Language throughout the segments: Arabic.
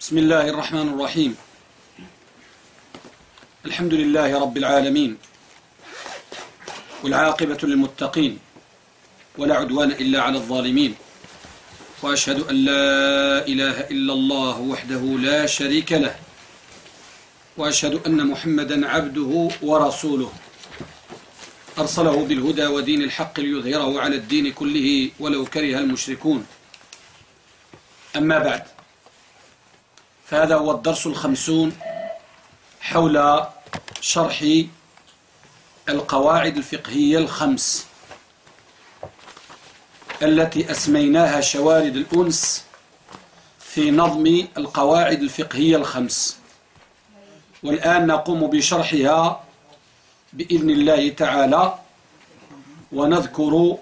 بسم الله الرحمن الرحيم. الحمد لله رب العالمين والعاقبة للمتقين ولا عدوان إلا على الظالمين وأشهد أن لا إله إلا الله وحده لا شريك له وأشهد أن محمدا عبده ورسوله. أرسله بالهدى ودين الحق ليظهره على الدين كله ولو كره المشركون. أما بعد فهذا هو الدرس الخمسون حول شرح القواعد الفقهية الخمس التي أسميناها شوارد الأنس في نظم القواعد الفقهية الخمس. والآن نقوم بشرحها بإذن الله تعالى ونذكر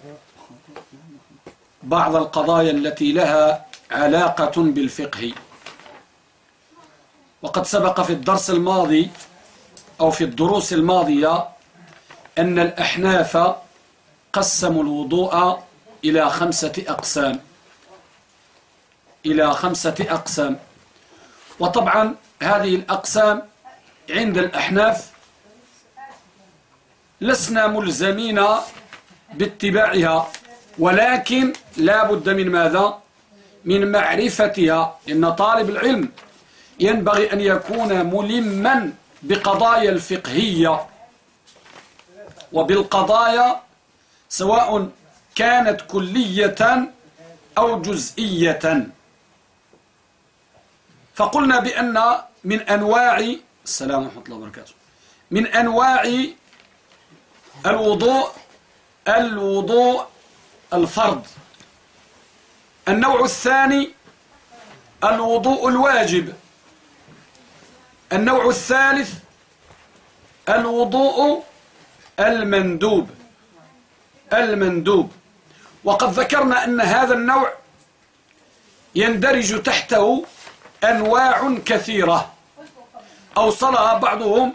بعض القضايا التي لها علاقة بالفقه. وقد سبق في الدرس الماضي أو في الدروس الماضية أن الأحناف قسموا الوضوء إلى خمسة أقسام. إلى خمسة أقسام. وطبعا هذه الأقسام عند الأحناف لسنا ملزمين باتباعها ولكن لا بد من ماذا؟ من معرفتها. إن طالب العلم ينبغي أن يكون ملما بقضايا الفقهية وبالقضايا سواء كانت كلية أو جزئية. فقلنا بأن من أنواع السلام ورحمة الله وبركاته من أنواع الوضوء الوضوء الفرض. النوع الثاني الوضوء الواجب. النوع الثالث الوضوء المندوب. المندوب. وقد ذكرنا أن هذا النوع يندرج تحته أنواع كثيرة. أوصلها بعضهم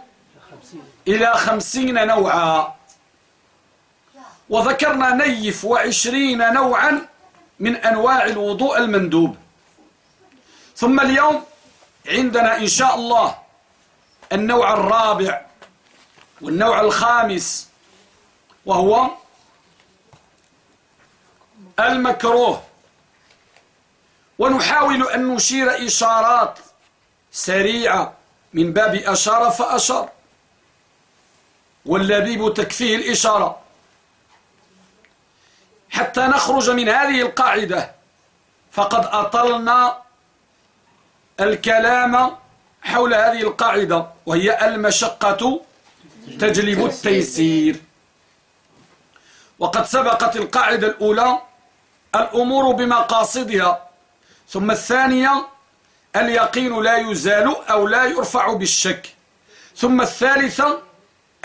إلى خمسين نوعا. وذكرنا نيف وعشرين نوعا من أنواع الوضوء المندوب. ثم اليوم عندنا إن شاء الله النوع الرابع والنوع الخامس وهو المكروه. ونحاول أن نشير إشارات سريعة من باب أشار فأشار. واللبيب تكفيه الإشارة. حتى نخرج من هذه القاعدة فقد أطلنا الكلام حول هذه القاعدة وهي المشقة تجلب التيسير. وقد سبقت القاعدة الأولى الأمور بمقاصدها ثم الثانية اليقين لا يزال أو لا يرفع بالشك ثم الثالثة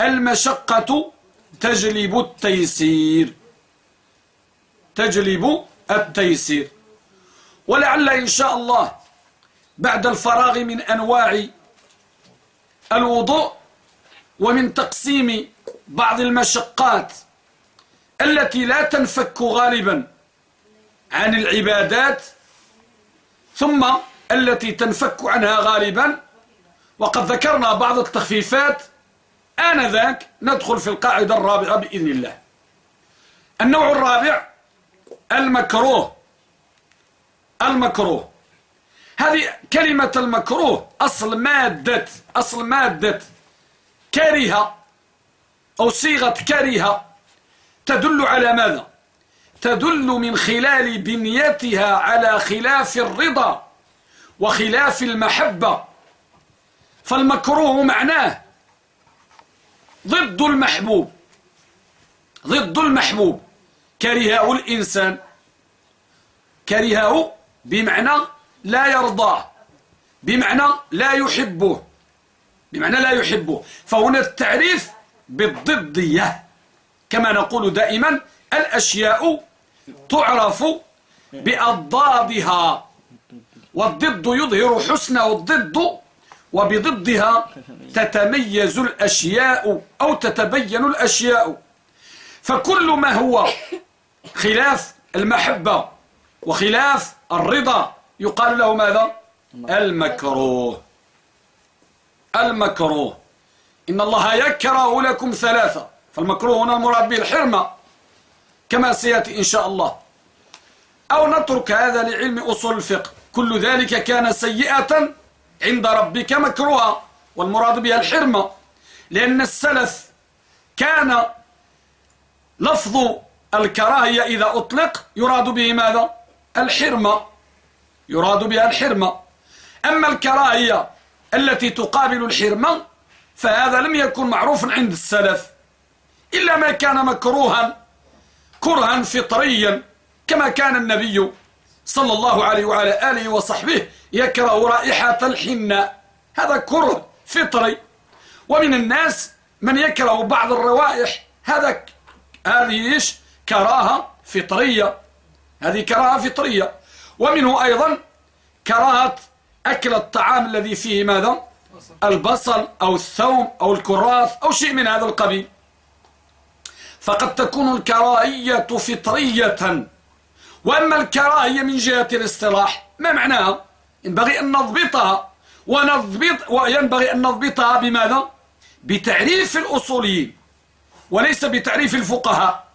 المشقة تجلب التيسير. تجلب التيسير. ولعل إن شاء الله بعد الفراغ من أنواع الوضوء ومن تقسيم بعض المشقات التي لا تنفك غالبا عن العبادات ثم التي تنفك عنها غالبا. وقد ذكرنا بعض التخفيفات. آنذاك ندخل في القاعدة الرابعة بإذن الله. النوع الرابع المكروه. المكروه. هذه كلمة المكروه أصل مادة أصل مادة. كره أو صيغة كره تدل على ماذا؟ تدل من خلال بنيتها على خلاف الرضا وخلاف المحبة. فالمكروه معناه ضد المحبوب ضد المحبوب. كرهه الإنسان كرهه بمعنى لا يرضاه بمعنى لا يحبه. بمعنى لا يحبه. فهنا التعريف بالضدية. كما نقول دائما الأشياء تعرف بأضدادها. والضد يظهر حسنه الضد وبضدها تتميز الأشياء أو تتبين الأشياء. فكل ما هو خلاف المحبة وخلاف الرضا يقال له ماذا؟ المكروه. المكروه. إن الله يكره لكم ثلاثة. فالمكروه هنا المراد به الحرمة كما سيأتي إن شاء الله. أو نترك هذا لعلم أصول الفقه. كل ذلك كان سيئة عند ربك مكروها. والمراد بها الحرمة. لأن السلف كان لفظ الكراهية إذا أطلق يراد به ماذا؟ الحرمة. يراد بها الحرمة. أما الكراهية التي تقابل الحرمة فهذا لم يكن معروفا عند السلف إلا ما كان مكروها كرها فطريا كما كان النبي صلى الله عليه وعلى آله وصحبه يكره رائحة الحنة. هذا كره فطري. ومن الناس من يكره بعض الروائح. هذا هذه إيش؟ كراهة فطرية. هذه كراهة فطرية. ومنه أيضا كراهة أكل الطعام الذي فيه ماذا؟ البصل أو الثوم أو الكراث أو شيء من هذا القبيل. فقد تكون الكراهية فطرية. وأما الكراهية من جهة الاصطلاح ما معناها؟ ينبغي أن نضبطها. ونضبط وينبغي أن نضبطها بماذا؟ بتعريف الأصوليين وليس بتعريف الفقهاء.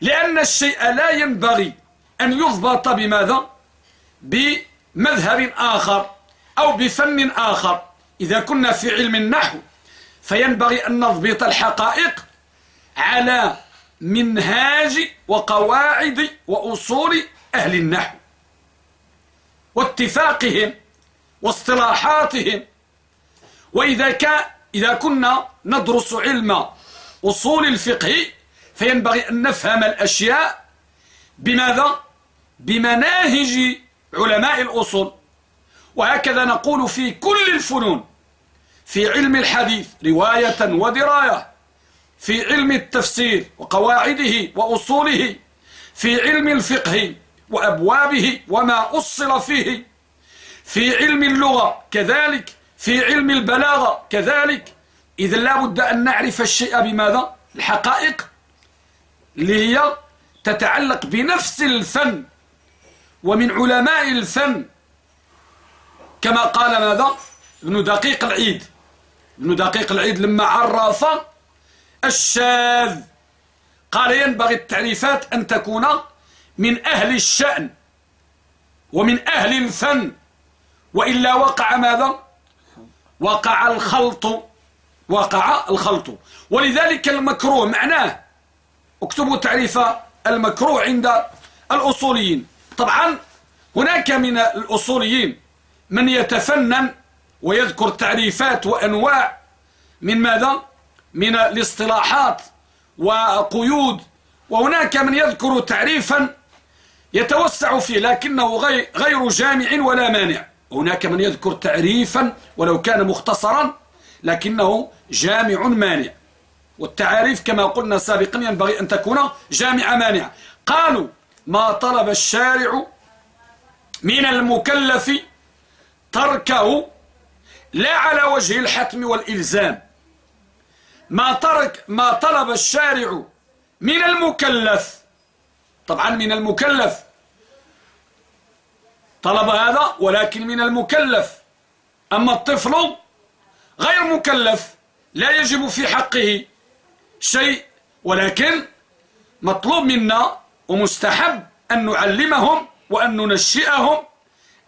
لأن الشيء لا ينبغي أن يضبط بماذا؟ بمذهب آخر أو بفن آخر. إذا كنا في علم النحو فينبغي أن نضبط الحقائق على منهاج وقواعد وأصول أهل النحو. واتفاقهم واصطلاحاتهم. وإذا كان إذا كنا ندرس علم أصول الفقه فينبغي أن نفهم الأشياء بماذا؟ بمناهج علماء الأصول وهكذا نقول في كل الفنون في علم الحديث رواية ودراية في علم التفسير وقواعده وأصوله في علم الفقه وأبوابه وما أصل فيه في علم اللغة كذلك في علم البلاغة كذلك. إذا لا بد أن نعرف الشيء بماذا؟ الحقائق اللي هي تتعلق بنفس الفن. ومن علماء الفن كما قال ماذا؟ ابن دقيق العيد. ابن دقيق العيد لما عرف الشاذ قال ينبغي التعريفات أن تكون من أهل الشأن ومن أهل الفن وإلا وقع ماذا؟ وقع الخلط. وقع الخلط. ولذلك المكروه معناه اكتبوا تعريف المكروه عند الأصوليين. طبعا هناك من الأصوليين من يتفنن ويذكر تعريفات وأنواع من ماذا؟ من الاصطلاحات وقيود وهناك من يذكر تعريفا يتوسع فيه لكنه غير جامع ولا مانع. هناك من يذكر تعريفا ولو كان مختصرا لكنه جامع مانع. والتعاريف كما قلنا سابقا ينبغي أن تكون جامعة مانعة قالوا ما طلب الشارع من المكلف تركه لا على وجه الحتم والإلزام. ما ترك ما طلب الشارع من المكلف طبعا من المكلف طلب هذا ولكن من المكلف. أما الطفل غير مكلف لا يجب في حقه شيء ولكن مطلوب منا ومستحب أن نعلمهم وأن ننشئهم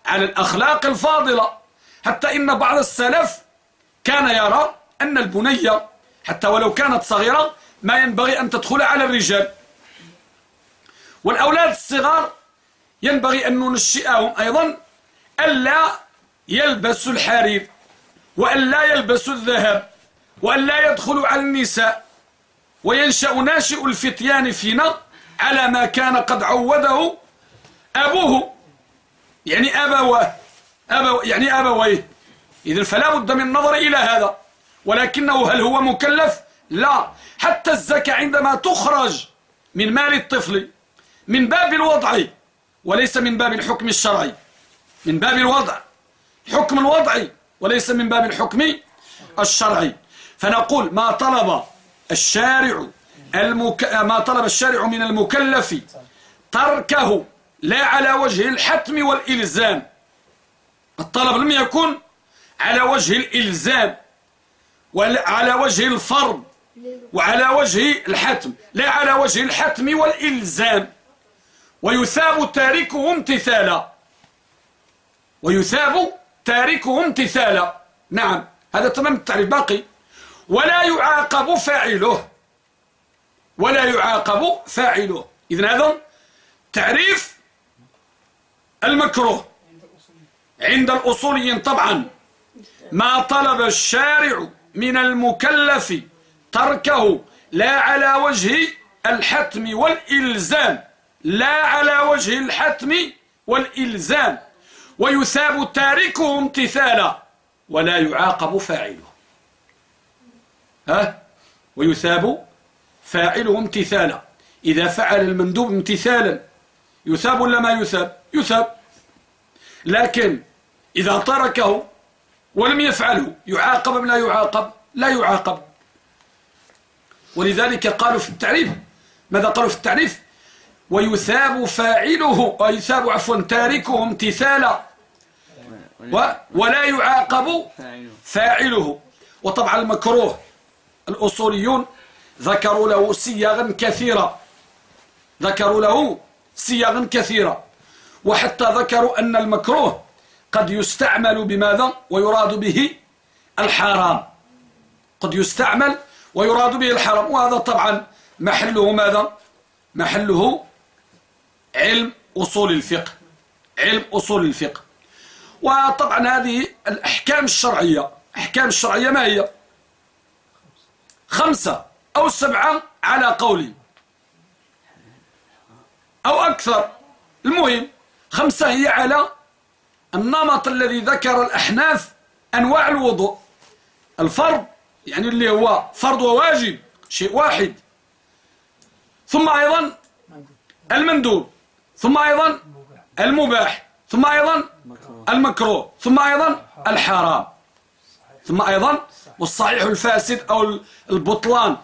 على الأخلاق الفاضلة. حتى إن بعض السلف كان يرى أن البنية حتى ولو كانت صغيرة ما ينبغي أن تدخل على الرجال. والأولاد الصغار ينبغي أن ننشئهم أيضا ألا يلبسوا الحرير وألا يلبسوا الذهب وألا يدخلوا على النساء. وينشأ ناشئ الفتيان فينا على ما كان قد عوده أبوه. يعني أبواه أبو يعني أبويه إذن فلا بد من النظر إلى هذا. ولكنه هل هو مكلف؟ لا. حتى الزكاة عندما تخرج من مال الطفل من باب الوضع وليس من باب الحكم الشرعي. من باب الوضع. حكم الوضعي وليس من باب الحكم الشرعي. فنقول ما طلب الشارع المك... ما طلب الشارع من المكلف تركه لا على وجه الحتم والإلزام. الطلب لم يكن على وجه الإلزام وعلى وجه الفرض وعلى وجه الحتم لا على وجه الحتم والإلزام. ويثاب تاركه امتثالا. ويثاب تاركه امتثالا. نعم هذا تمام التعريف باقي. ولا يعاقب فاعله. ولا يعاقب فاعله إذن هذا تعريف المكروه عند الأصوليين طبعا. ما طلب الشارع من المكلف تركه لا على وجه الحتم والإلزام. لا على وجه الحتم والإلزام. ويثاب تاركه امتثالا ولا يعاقب فاعله. ها؟ ويثاب فاعله امتثالا. إذا فعل المندوب امتثالا يثاب ولا ما يثاب؟ يثاب. لكن إذا تركه ولم يفعله يعاقب أم لا يعاقب؟ لا يعاقب. ولذلك قالوا في التعريف ماذا قالوا في التعريف؟ ويثاب فاعله ويثاب عفوا تاركه امتثالا. ولا يعاقب فاعله. وطبعا المكروه الأصوليون ذكروا له صياغا كثيرة ذكروا له صياغا كثيرة وحتى ذكروا أن المكروه قد يستعمل بماذا؟ ويراد به الحرام. قد يستعمل ويراد به الحرام. وهذا طبعا محله ماذا؟ محله علم أصول الفقه. علم أصول الفقه. وطبعا هذه الأحكام الشرعية. أحكام الشرعية ما هي؟ خمسة. أو سبعة على قولي أو أكثر. المهم خمسة هي على النمط الذي ذكر الأحناف أنواع الوضوء. الفرض يعني اللي هو فرض وواجب شيء واحد. ثم أيضا المندوب. ثم أيضا المباح. ثم أيضا المكروه. ثم أيضا الحرام. ثم أيضا والصحيح الفاسد أو البطلان.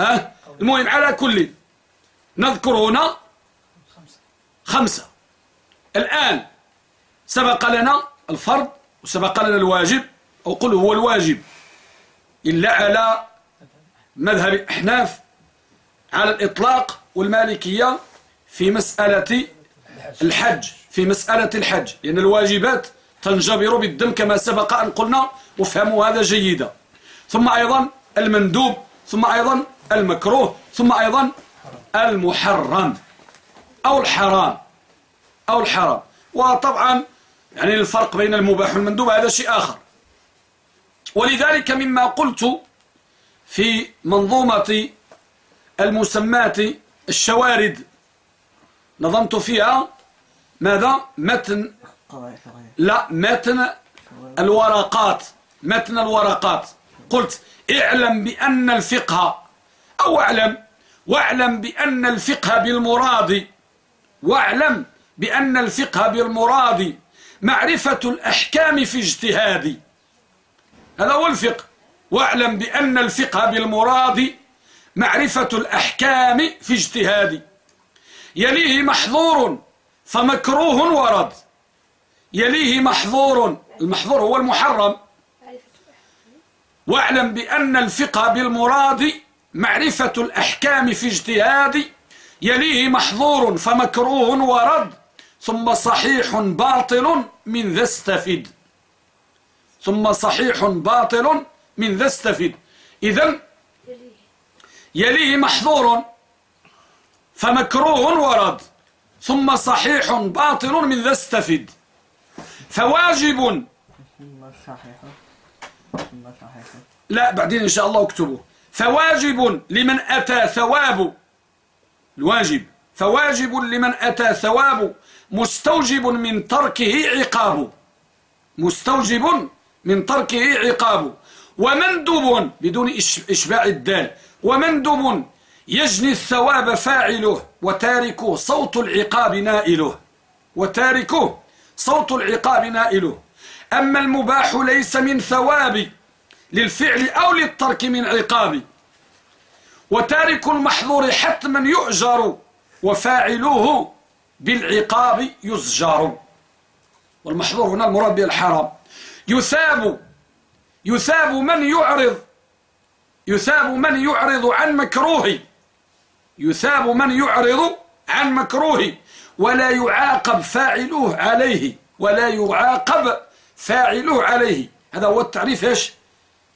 ها؟ المهم على كل. نذكر هنا خمسة. الآن سبق لنا الفرض وسبق لنا الواجب أو قل هو الواجب. إلا على مذهب الأحناف على الإطلاق والمالكية في مسألة الحج في مسألة الحج. لأن الواجبات تنجبر بالدم كما سبق أن قلنا وفهموا هذا جيدا. ثم أيضا المندوب ثم أيضا المكروه ثم أيضا المحرم أو الحرام أو الحرام. وطبعا يعني الفرق بين المباح والمندوب هذا شيء آخر. ولذلك مما قلت في منظومة المسمات الشوارد نظمت فيها ماذا؟ متن لا متن الورقات متن الورقات. قلت اعلم بأن الفقه أو أعلم وأعلم بأن الفقه بالمراد وأعلم بأن الفقه بالمراد معرفة الأحكام في اجتهادي هذا هو الفقه. وأعلم بأن الفقه بالمراد معرفة الأحكام في اجتهادي يليه محظور فمكروه ورد. يليه محظور المحظور هو المحرم. وأعلم بأن الفقه بالمراد معرفة الأحكام في اجتهاد يليه محظور فمكروه ورد ثم صحيح باطل من ذا استفد ثم صحيح باطل من ذا استفد إذن يليه محظور فمكروه ورد ثم صحيح باطل من ذا استفد فواجب لا بعدين إن شاء الله اكتبوا فواجب لمن أتى ثواب. الواجب. فواجب لمن أتى ثواب. مستوجب من تركه عقاب. مستوجب من تركه عقاب. ومندوب بدون إشباع الدال. ومندوب يجني الثواب فاعله وتاركه صوت العقاب نائله. وتاركه صوت العقاب نائله. أما المباح ليس من ثواب للفعل أو للترك من عقاب وتارك المحظور حتما يؤجر وفاعلوه بالعقاب يزجر. والمحظور هنا المراد به الحرام. يثاب يثاب من يعرض يثاب من يعرض عن مكروه. يثاب من يعرض عن مكروه. ولا يعاقب فاعله عليه ولا يعاقب فاعله عليه. هذا هو التعريف إيش؟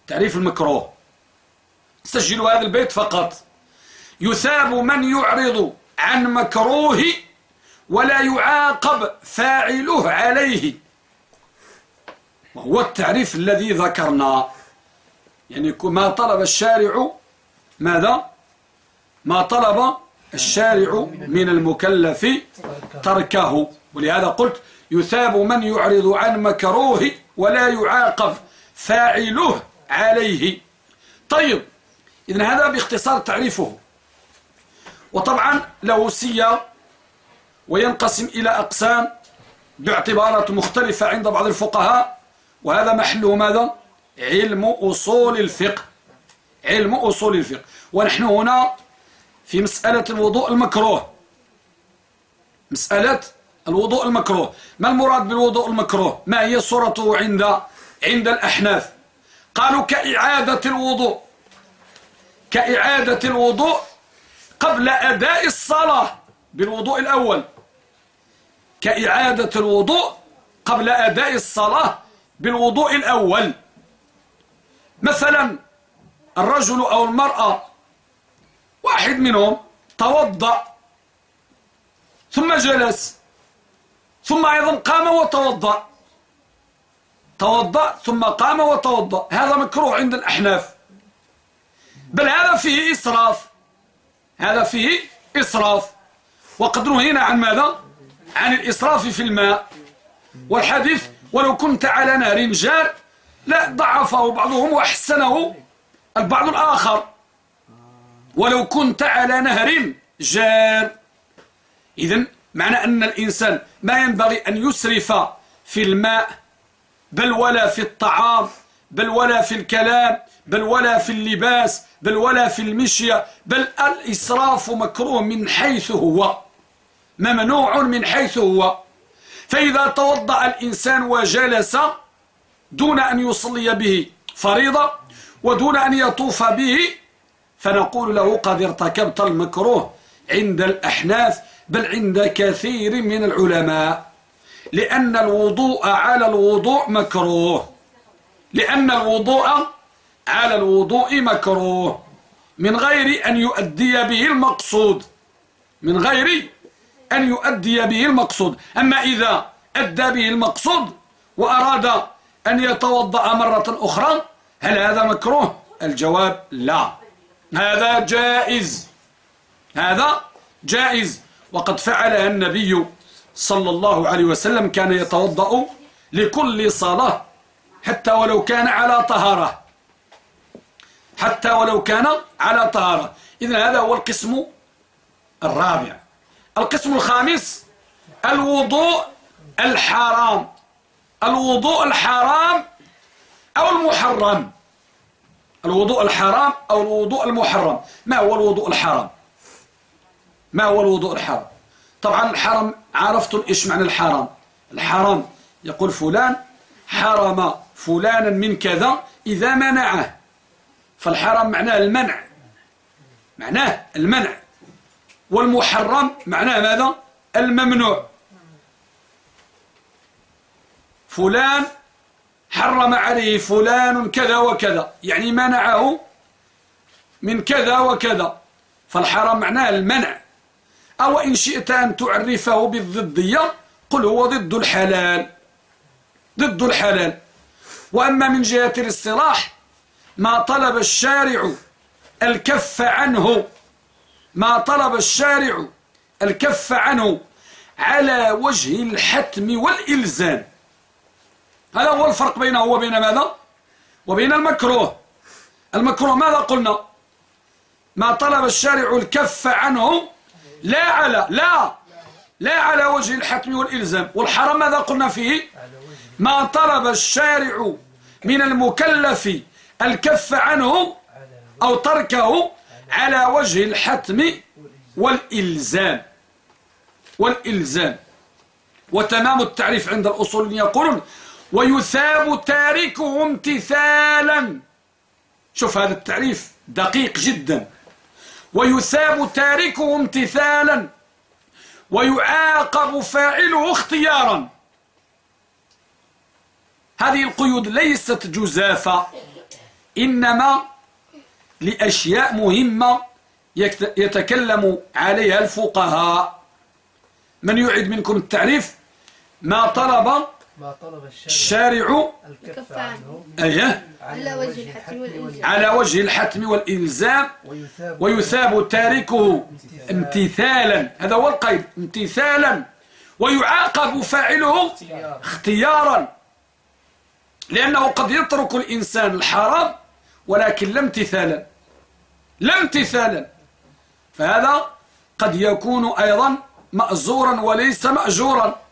تعريف المكروه سجلوا هذا البيت فقط. يثاب من يعرض عن مكروه ولا يعاقب فاعله عليه. وهو التعريف الذي ذكرنا. يعني ما طلب الشارع ماذا؟ ما طلب الشارع من المكلف تركه. ولهذا قلت يثاب من يعرض عن مكروه ولا يعاقب فاعله عليه. طيب إذن هذا باختصار تعريفه. وطبعا له سيا وينقسم إلى أقسام باعتبارات مختلفة عند بعض الفقهاء وهذا محله ماذا؟ علم أصول الفقه. علم أصول الفقه. ونحن هنا في مسألة الوضوء المكروه. مسألة الوضوء المكروه. ما المراد بالوضوء المكروه؟ ما هي صورته عند عند الأحناف؟ قالوا كإعادة الوضوء. كإعادة الوضوء قبل أداء الصلاة بالوضوء الأول. كإعادة الوضوء قبل أداء الصلاة بالوضوء الأول. مثلا الرجل أو المرأة واحد منهم توضأ ثم جلس ثم أيضا قام وتوضأ. توضأ ثم قام وتوضأ. هذا مكروه عند الأحناف. بل هذا فيه إسراف. هذا فيه إسراف. وقد نهينا عن ماذا؟ عن الإسراف في الماء. والحديث ولو كنت على نهر جار لا ضعفه بعضهم وأحسنه البعض الآخر. ولو كنت على نهر جار. إذن معنى أن الإنسان ما ينبغي أن يسرف في الماء بل ولا في الطعام بل ولا في الكلام بل ولا في اللباس بل ولا في المشية بل الإسراف مكروه من حيث هو. ممنوع من حيث هو. فإذا توضأ الإنسان وجلس دون أن يصلي به فريضة ودون أن يطوف به فنقول له قد ارتكبت المكروه عند الأحناف بل عند كثير من العلماء. لأن الوضوء على الوضوء مكروه. لأن الوضوء على الوضوء مكروه. من غير أن يؤدي به المقصود. من غير أن يؤدي به المقصود. أما إذا أدى به المقصود وأراد أن يتوضأ مرة أخرى هل هذا مكروه؟ الجواب لا. هذا جائز. هذا جائز. وقد فعلها النبي صلى الله عليه وسلم كان يتوضأ لكل صلاة حتى ولو كان على طهارة. حتى ولو كان على طهارة. إذن هذا هو القسم الرابع. القسم الخامس الوضوء الحرام. الوضوء الحرام أو المحرم. الوضوء الحرام أو الوضوء المحرم. ما هو الوضوء الحرام؟ ما هو الوضوء الحرام؟ طبعا الحرام عرفتم إيش معنى الحرام الحرام يقول فلان حرم فلانا من كذا إذا منعه. فالحرام معناه المنع. معناه المنع. والمحرم معناه ماذا؟ الممنوع. فلان حرم عليه فلان كذا وكذا. يعني منعه من كذا وكذا. فالحرام معناه المنع. أو إن شئت أن تعرفه بالضدية قل هو ضد الحلال. ضد الحلال. وأما من جهة الاصطلاح ما طلب الشارع الكف عنه. ما طلب الشارع الكف عنه على وجه الحتم والإلزام. هذا هو الفرق بينه وبين ماذا؟ وبين المكروه. المكروه ماذا قلنا؟ ما طلب الشارع الكف عنه لا على لا لا على وجه الحتم والإلزام والحرام ماذا قلنا فيه؟ ما طلب الشارع من المكلف الكف عنه أو تركه على وجه الحتم والإلزام. والإلزام. وتمام التعريف عند الأصول يقولون ويثاب تاركه امتثالا. شوف هذا التعريف دقيق جدا. ويثاب تاركه امتثالا ويعاقب فاعله اختيارا. هذه القيود ليست جزافة إنما لأشياء مهمة يتكلم عليها الفقهاء. من يعد منكم التعريف؟ ما طلب ما طلب الشارع الكف عنه أيه على وجه الحتم والإلزام. على وجه الحتم والإلزام ويثاب تاركه امتثالا. هذا هو القيد. امتثالا. ويعاقب فاعله اختيارا. لأنه قد يترك الإنسان الحرام ولكن لا امتثالا. لا امتثالا. فهذا قد يكون أيضا مأزورا وليس مأجورا.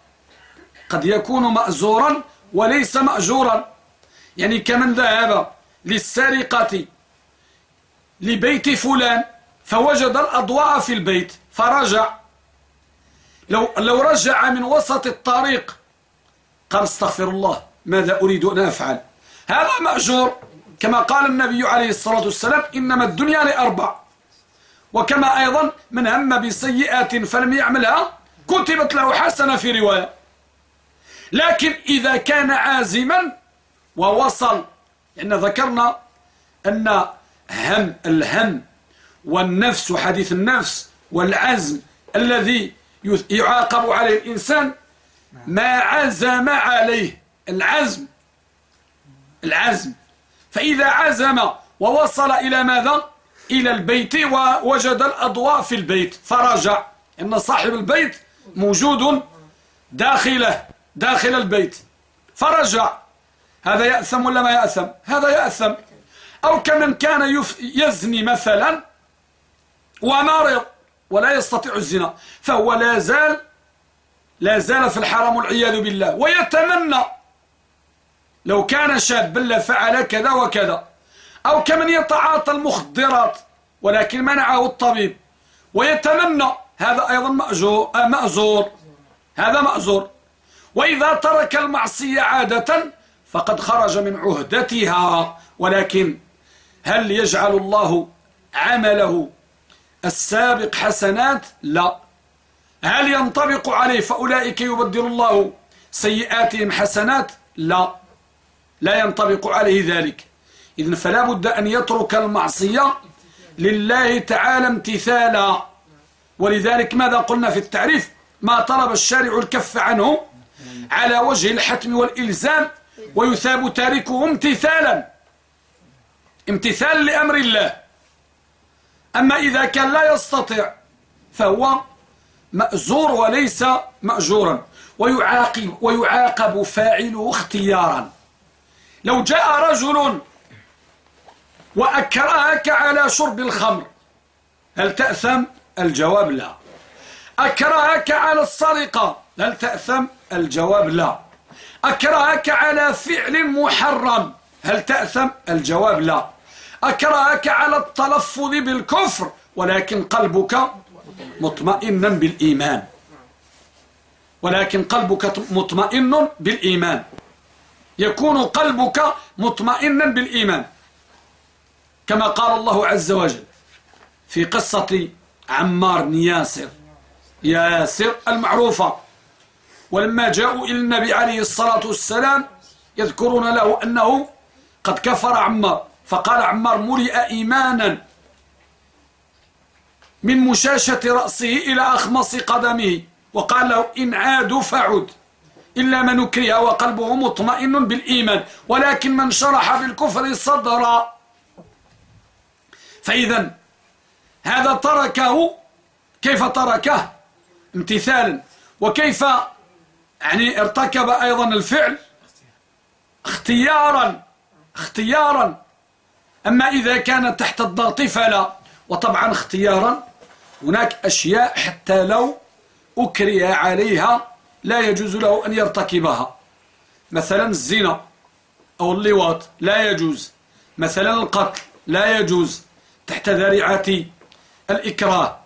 قد يكون مأزورا وليس مأجورا. يعني كمن ذهب للسرقة لبيت فلان فوجد الأضواء في البيت فرجع. لو, لو رجع من وسط الطريق قال استغفر الله ماذا أريد أن أفعل؟ هذا مأجور. كما قال النبي عليه الصلاة والسلام إنما الدنيا لأربع. وكما أيضا من هم بسيئات فلم يعملها كتبت له حسنة في رواية. لكن إذا كان عازما ووصل لأن ذكرنا أن هم الهم والنفس حديث النفس والعزم الذي يعاقب عليه الإنسان ما عزم عليه العزم. العزم. فإذا عزم ووصل إلى ماذا؟ إلى البيت ووجد الأضواء في البيت فرجع. إن صاحب البيت موجود داخله. داخل البيت. فرجع. هذا يأثم ولا ما يأثم؟ هذا يأثم. أو كمن كان يزني مثلا ومارض ولا يستطيع الزنا فهو لا زال لا زال في الحرم والعياذ بالله. ويتمنى. لو كان شابا لفعل كذا وكذا. أو كمن يتعاطى المخدرات ولكن منعه الطبيب. ويتمنى. هذا أيضا مأجور آه، مأزور. هذا مأزور. وإذا ترك المعصية عادة فقد خرج من عهدتها. ولكن هل يجعل الله عمله السابق حسنات؟ لا. هل ينطبق عليه فأولئك يبدل الله سيئاتهم حسنات؟ لا. لا ينطبق عليه ذلك. إذن فلا بد أن يترك المعصية لله تعالى امتثالا. ولذلك ماذا قلنا في التعريف؟ ما طلب الشارع الكف عنه على وجه الحتم والإلزام ويثاب تاركه امتثالا. امتثال لأمر الله. أما إذا كان لا يستطيع فهو مأزور وليس مأجورا. ويعاقب, ويعاقب فاعله اختيارا. لو جاء رجل وأكرهك على شرب الخمر هل تأثم؟ الجواب لا. أكرهك على السرقة هل تأثم؟ الجواب لا. أكرهك على فعل محرم. هل تأثم؟ الجواب لا. أكرهك على التلفظ بالكفر ولكن قلبك مطمئنا بالإيمان. ولكن قلبك مطمئن بالإيمان. يكون قلبك مطمئنا بالإيمان. كما قال الله عز وجل في قصة عمار بن ياسر. ياسر المعروفة. ولما جاءوا إلى النبي عليه الصلاة والسلام يذكرون له أنه قد كفر عمار. فقال عمار ملئ إيمانا من مشاشة رأسه إلى أخمص قدمه. وقال له إن عادوا فعد إلا من كره وقلبه مطمئن بالإيمان ولكن من شرح بالكفر صدرا. فإذا هذا تركه كيف تركه؟ امتثالا. وكيف يعني ارتكب أيضا الفعل اختيارا اختيارا. أما إذا كان تحت الضغط فلا. وطبعا اختيارا. هناك أشياء حتى لو أكره عليها لا يجوز له أن يرتكبها. مثلا الزنا أو اللواط لا يجوز. مثلا القتل لا يجوز. تحت ذريعة الإكراه.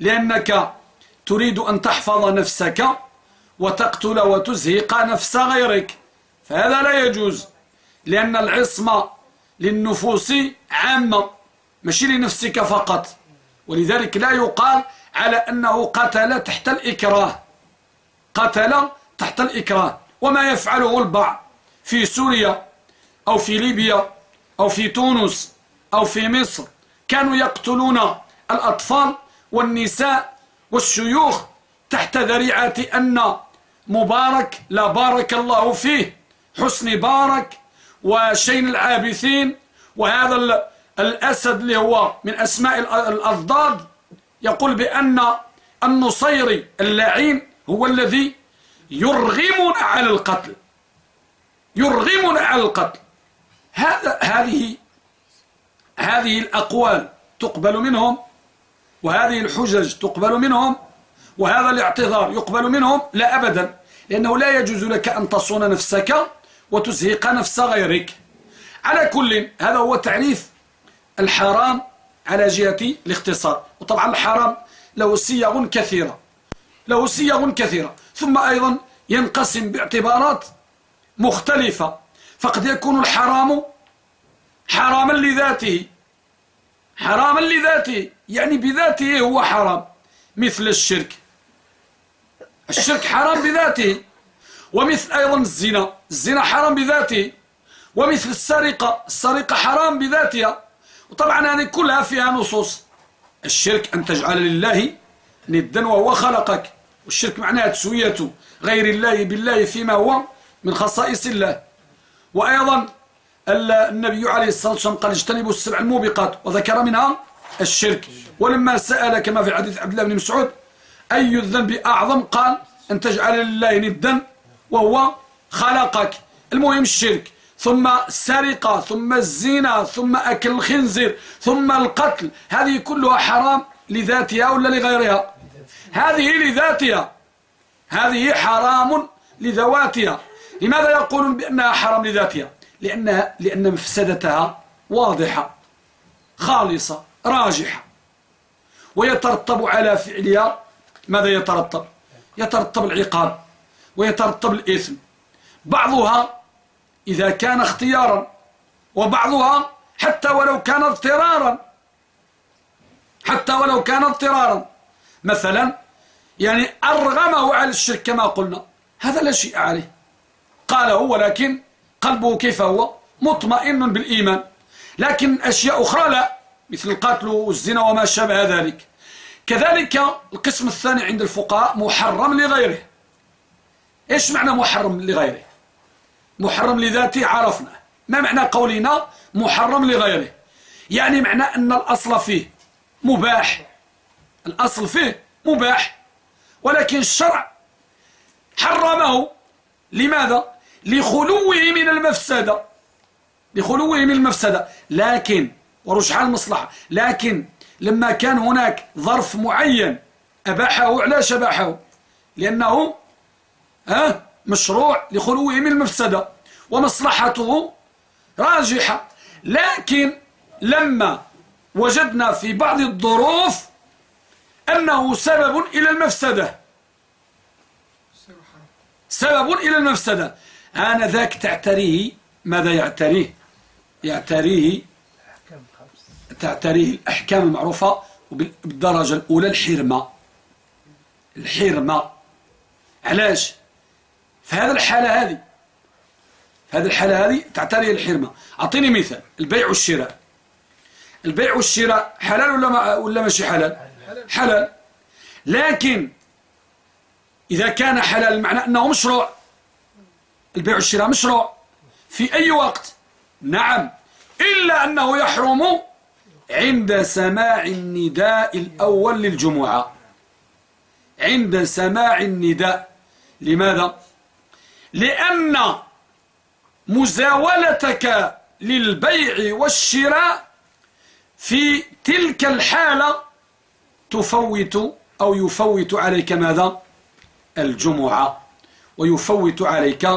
لأنك تريد أن تحفظ نفسك وتقتل وتزهق نفس غيرك. فهذا لا يجوز لأن العصمة للنفوس عامة ماشي لنفسك فقط. ولذلك لا يقال على أنه قتل تحت الإكراه. قتل تحت الإكراه. وما يفعله البعض في سوريا أو في ليبيا أو في تونس أو في مصر. كانوا يقتلون الأطفال والنساء والشيوخ تحت ذريعة أن مبارك لا بارك الله فيه. حسن بارك وشين العابثين وهذا الأسد اللي هو من أسماء الأضداد يقول بأن النصيري اللعين هو الذي يرغمنا على القتل. يرغمنا على القتل. هذا هذه هذه الأقوال تقبل منهم وهذه الحجج تقبل منهم وهذا الاعتذار يقبل منهم؟ لا أبدا. لأنه لا يجوز لك أن تصون نفسك وتزهق نفس غيرك. على كل هذا هو تعريف الحرام على جهة الاختصار. وطبعا الحرام له صيغ كثيرة. له صيغ كثيرة. ثم أيضا ينقسم باعتبارات مختلفة. فقد يكون الحرام حراما لذاته. حراما لذاته. يعني بذاته هو حرام. مثل الشرك. الشرك حرام بذاته ومثل أيضا الزنا. الزنا حرام بذاته ومثل السرقة. السرقة حرام بذاتها. وطبعا هذه كلها فيها نصوص. الشرك أن تجعل لله ندا وهو خلقك. والشرك معناها تسوية غير الله بالله فيما هو من خصائص الله. وأيضا النبي عليه الصلاة والسلام قال اجتنبوا السبع الموبقات وذكر منها الشرك. ولما سأل كما في حديث عبد الله بن مسعود أي الذنب أعظم؟ قال أن تجعل لله ندا وهو خلقك. المهم الشرك. ثم السرقة ثم الزنا ثم أكل الخنزير ثم القتل. هذه كلها حرام لذاتها ولا لغيرها؟ هذه لذاتها. هذه حرام لذواتها. لماذا يقولون بأنها حرام لذاتها؟ لأنها لأن مفسدتها واضحة خالصة راجحة ويترتب على فعلها ماذا يترتب؟ يترتب العقاب ويترتب الإثم. بعضها إذا كان اختيارا وبعضها حتى ولو كان اضطرارا. حتى ولو كان اضطرارا. مثلا يعني أرغمه على الشرك كما قلنا. هذا لا شيء عليه. قاله ولكن قلبه كيف هو؟ مطمئن بالإيمان. لكن أشياء أخرى لا مثل القتل والزنا وما شابه ذلك. كذلك القسم الثاني عند الفقهاء محرم لغيره. إيش معنى محرم لغيره؟ محرم لذاته عرفنا. ما معنى قولنا محرم لغيره؟ يعني معنى أن الأصل فيه مباح. الأصل فيه مباح. ولكن الشرع حرمه. لماذا؟ لخلوه من المفسدة. لخلوه من المفسدة. لكن ورجح المصلحة لكن لما كان هناك ظرف معين أباحه علاش أباحه لأنه ها مشروع لخلوه من المفسدة ومصلحته راجحة. لكن لما وجدنا في بعض الظروف أنه سبب إلى المفسدة. سبب إلى المفسدة. آنذاك تعتريه. ماذا يعتريه؟ يعتريه تعتريه الأحكام المعروفة بالدرجة الأولى الحرمة. الحرمة. علاش؟ في هذه الحالة هذه. في هذه الحالة هذه تعتريه الحرمة. أعطيني مثال البيع والشراء. البيع والشراء حلال ولا ما ولا ماشي حلال؟ حلال. لكن إذا كان حلال معنى أنه مشروع. البيع والشراء مشروع. في أي وقت؟ نعم. إلا أنه يحرم عند سماع النداء الأول للجمعة. عند سماع النداء. لماذا؟ لأن مزاولتك للبيع والشراء في تلك الحالة تفوت أو يفوت عليك ماذا؟ الجمعة. ويفوت عليك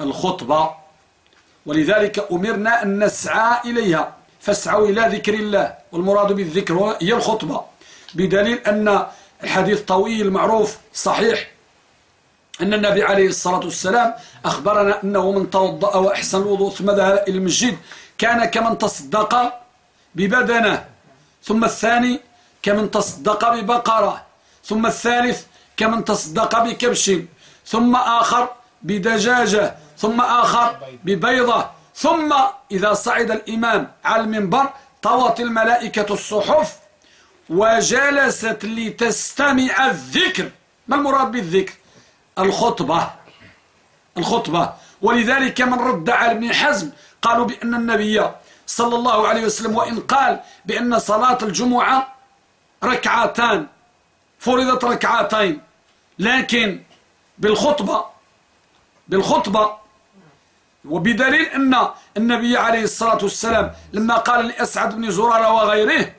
الخطبة. ولذلك أمرنا أن نسعى إليها. فاسعوا إلى ذكر الله. والمراد بالذكر هي الخطبة. بدليل أن الحديث طويل معروف صحيح. أن النبي عليه الصلاة والسلام أخبرنا أنه من توضأ وأحسن الوضوء ثم ذهب إلى المسجد كان كمن تصدق ببدنه. ثم الثاني كمن تصدق ببقرة. ثم الثالث كمن تصدق بكبش. ثم آخر بدجاجة. ثم آخر ببيضة. ثم إذا صعد الإمام على المنبر طوت الملائكة الصحف وجلست لتستمع الذكر. ما المراد بالذكر؟ الخطبة. الخطبة. ولذلك من رد على ابن حزم قالوا بأن النبي صلى الله عليه وسلم وإن قال بأن صلاة الجمعة ركعتان فرضت ركعتين. لكن بالخطبة بالخطبة وبدليل أن النبي عليه الصلاة والسلام لما قال لأسعد بن زرارة وغيره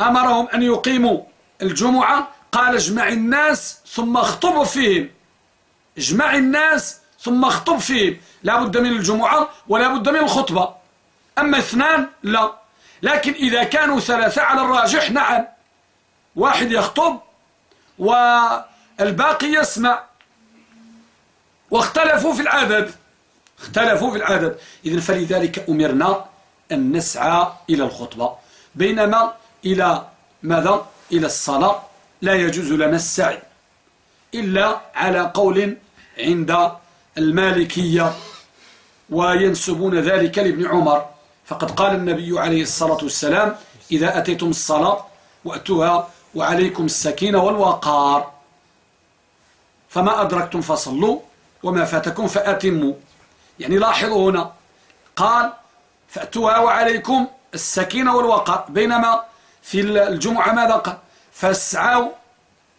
أمرهم أن يقيموا الجمعة قال اجمع الناس ثم اخطبوا فيهم. اجمع الناس ثم اخطب فيهم. لا بد من الجمعة ولا بد من الخطبة. أما اثنان لا. لكن إذا كانوا ثلاثة على الراجح نعم. واحد يخطب والباقي يسمع. واختلفوا في العدد. اختلفوا في العدد إذن فلذلك أمرنا أن نسعى إلى الخطبة. بينما إلى ماذا؟ إلى الصلاة لا يجوز لنا السعي إلا على قول عند المالكية وينسبون ذلك لابن عمر. فقد قال النبي عليه الصلاة والسلام إذا أتيتم الصلاة وأتوها وعليكم السكينة والوقار فما أدركتم فصلوا وما فاتكم فأتموا. يعني لاحظوا هنا. قال فأتوها وعليكم السكينة والوقار. بينما في الجمعة ماذا قال؟ فاسعوا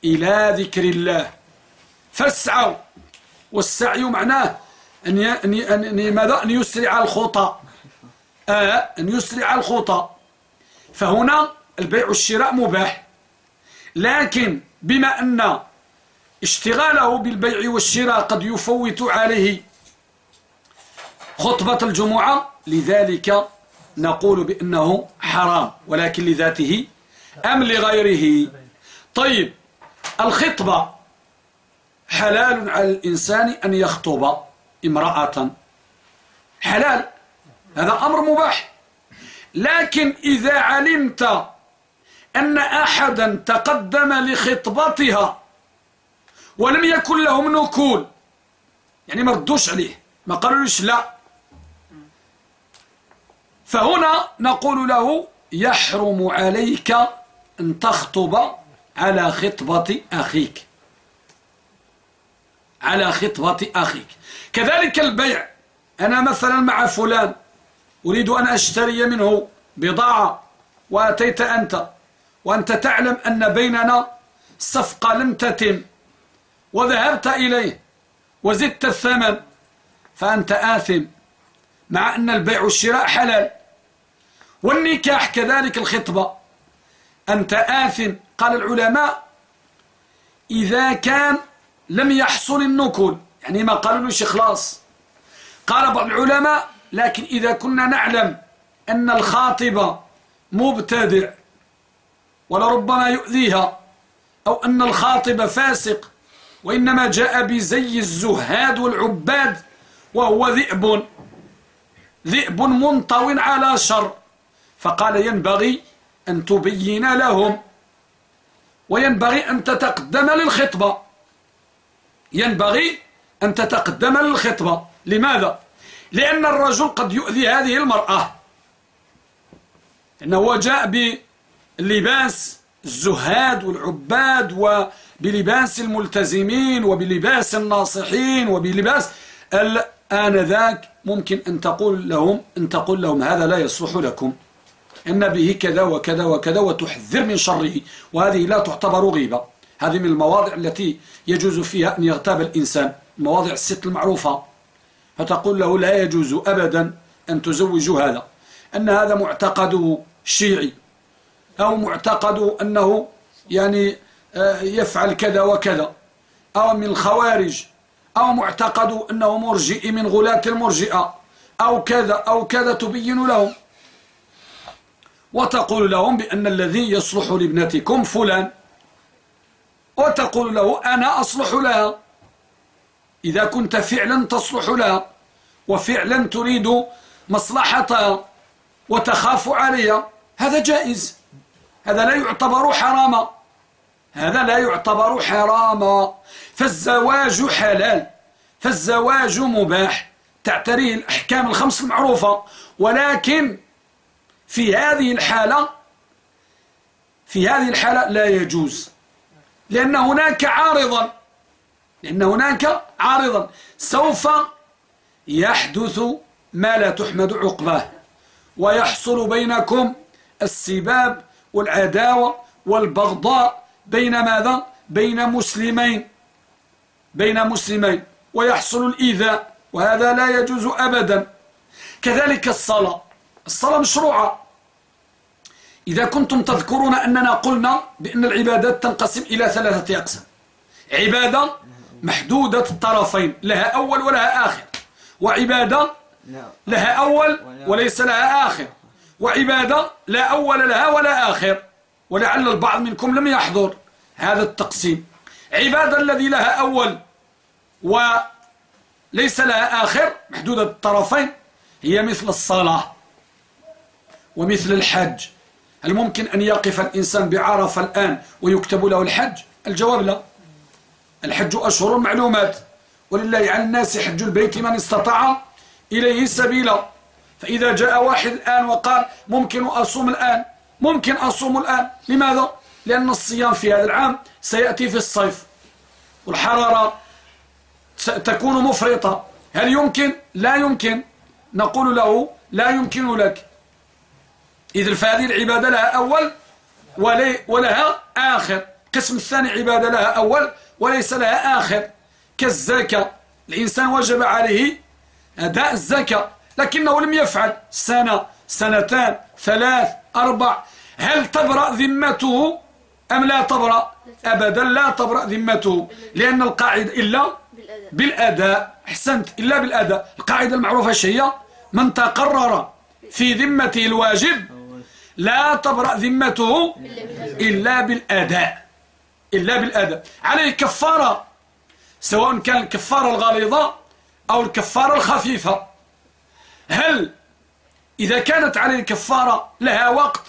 إلى ذكر الله. فاسعوا. والسعي معناه أن أن ماذا؟ أن يسرع الخطى آه أن يسرع الخطى فهنا البيع والشراء مباح. لكن بما أن اشتغاله بالبيع والشراء قد يفوت عليه خطبة الجمعة لذلك نقول بأنه حرام ولكن لذاته أم لغيره. طيب الخطبة حلال على الإنسان أن يخطب امرأة. حلال هذا أمر مباح. لكن إذا علمت أن أحدا تقدم لخطبتها ولم يكن لهم نكول يعني ما ردوش عليه ما قالولوش لا. فهنا نقول له يحرم عليك أن تخطب على خطبة أخيك. على خطبة أخيك. كذلك البيع. أنا مثلا مع فلان أريد أن أشتري منه بضاعة وأتيت أنت وأنت تعلم أن بيننا صفقة لم تتم وذهبت إليه وزدت الثمن فأنت آثم مع أن البيع والشراء حلال. والنكاح كذلك الخطبة. أنت آثم قال العلماء إذا كان لم يحصل النكول يعني ما قالوا له خلاص قال بعض العلماء لكن إذا كنا نعلم أن الخاطب مبتدع ولربما يؤذيها أو أن الخاطب فاسق وإنما جاء بزي الزهاد والعباد وهو ذئب ذئب منطو على شر. فقال ينبغي أن تبين لهم وينبغي أن تتقدم للخطبة. ينبغي أن تتقدم للخطبة. لماذا؟ لأن الرجل قد يؤذي هذه المرأة. إنه جاء بلباس الزهاد والعباد وبلباس الملتزمين وبلباس الناصحين وبلباس آنذاك ممكن أن تقول لهم أن تقول لهم هذا لا يصلح لكم. إن به كذا وكذا وكذا وتحذر من شره وهذه لا تعتبر غيبة. هذه من المواضع التي يجوز فيها أن يغتاب الإنسان مواضع الست المعروفة. فتقول له لا يجوز أبدا أن تزوج هذا. أن هذا معتقده شيعي أو معتقده أنه يعني آه، يفعل كذا وكذا. أو من الخوارج أو معتقده أنه مرجئ من غلاة المرجئة. أو كذا أو كذا تبين لهم. وتقول لهم بأن الذي يصلح لابنتكم فلان. وتقول له أنا أصلح لها. إذا كنت فعلا تصلح لها. وفعلا تريد مصلحتها وتخاف عليها. هذا جائز. هذا لا يعتبر حراما. هذا لا يعتبر حراما. فالزواج حلال. فالزواج مباح. تعتريه الأحكام الخمس المعروفة. ولكن في هذه الحالة في هذه الحالة لا يجوز. لأن هناك عارضا لأن هناك عارضا. سوف يحدث ما لا تحمد عقباه ويحصل بينكم السباب والعداوة والبغضاء بين ماذا؟ بين مسلمين بين مسلمين. ويحصل الإيذاء وهذا لا يجوز أبدا. كذلك الصلاة. الصلاة مشروعة. إذا كنتم تذكرون أننا قلنا بأن العبادات تنقسم إلى ثلاثة أقسام. عبادة محدودة الطرفين لها أول ولها آخر. وعبادة لها أول وليس لها آخر. وعبادة لا أول لها ولا آخر. ولعل البعض منكم لم يحضر هذا التقسيم. عبادة الذي لها أول وليس لها آخر محدودة الطرفين هي مثل الصلاة. ومثل الحج. هل ممكن أن يقف الإنسان بعرفة الآن ويكتب له الحج؟ الجواب لا. الحج أشهر معلومات. ولله على الناس حج البيت من استطاع إليه سبيلا. فإذا جاء واحد الآن وقال ممكن أصوم الآن ممكن أصوم الآن. لماذا؟ لأن الصيام في هذا العام سيأتي في الصيف. والحرارة تكون مفرطة. هل يمكن؟ لا يمكن. نقول له لا يمكن لك. إذن فهذه العبادة لها أول ولها آخر. قسم الثاني عبادة لها أول وليس لها آخر. كالزكاة. الإنسان وجب عليه أداء الزكاة لكنه لم يفعل. سنة سنتان ثلاث أربع. هل تبرأ ذمته أم لا تبرأ؟ أبدا لا تبرأ ذمته. لأن القاعدة إلا بالأداء. أحسنت إلا بالأداء. القاعدة المعروفة الشيء من تقرر في ذمته الواجب لا تبرأ ذمته إلا بالأداء إلا بالأداء. عليه كفارة سواء كان الكفارة الغليظة أو الكفارة الخفيفة. هل إذا كانت عليه الكفارة لها وقت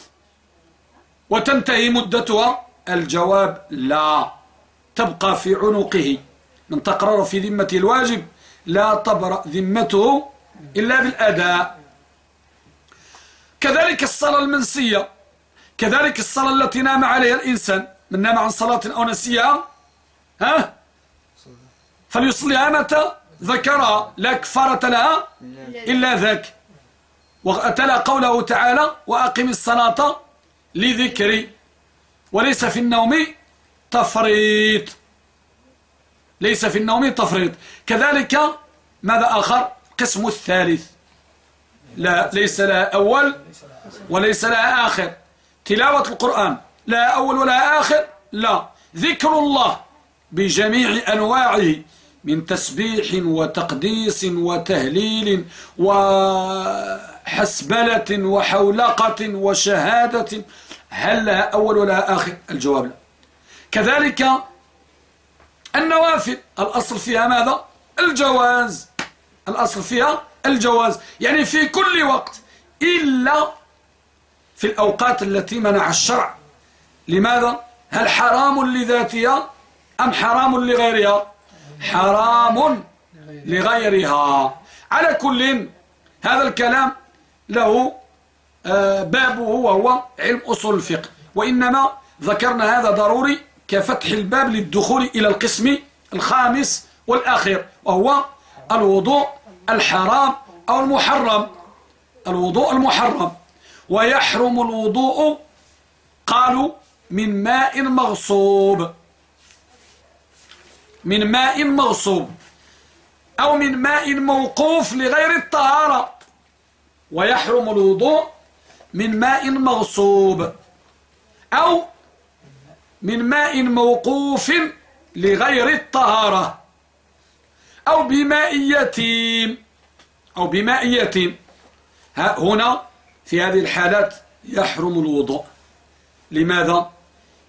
وتنتهي مدتها؟ الجواب لا. تبقى في عنقه. من تقرر في ذمته الواجب لا تبرأ ذمته إلا بالأداء. كذلك الصلاة المنسية. كذلك الصلاة التي نام عليها الإنسان. من نام عن صلاة أو نسيها ها؟ فليصليها متى ذكرها. لا كفارة لها إلا ذاك. وأتلا قوله تعالى وأقم الصلاة لذكري وليس في النوم تفريط. ليس في النوم تفريط. كذلك ماذا آخر؟ قسم الثالث. لا ليس لها أول وليس لها آخر. تلاوة القرآن لا أول ولا آخر؟ لا. ذكر الله بجميع أنواعه من تسبيح وتقديس وتهليل وحسبلة وحولقة وشهادة. هل لها أول ولا آخر؟ الجواب لا. كذلك النوافل. الأصل فيها ماذا؟ الجواز. الأصل فيها الجواز. يعني في كل وقت إلا في الأوقات التي منع الشرع. لماذا؟ هل حرام لذاتها أم حرام لغيرها؟ حرام لغيرها. على كل هذا الكلام له آه، بابه وهو علم أصول الفقه. وإنما ذكرنا هذا ضروري كفتح الباب للدخول إلى القسم الخامس والأخير وهو الوضوء الحرام أو المحرم. الوضوء المحرم. ويحرم الوضوء قالوا من ماء مغصوب. من ماء مغصوب. أو من ماء موقوف لغير الطهارة. ويحرم الوضوء من ماء مغصوب. أو من ماء موقوف لغير الطهارة. أو بماء يتيم. أو بماء يتيم. هنا في هذه الحالات يحرم الوضوء. لماذا؟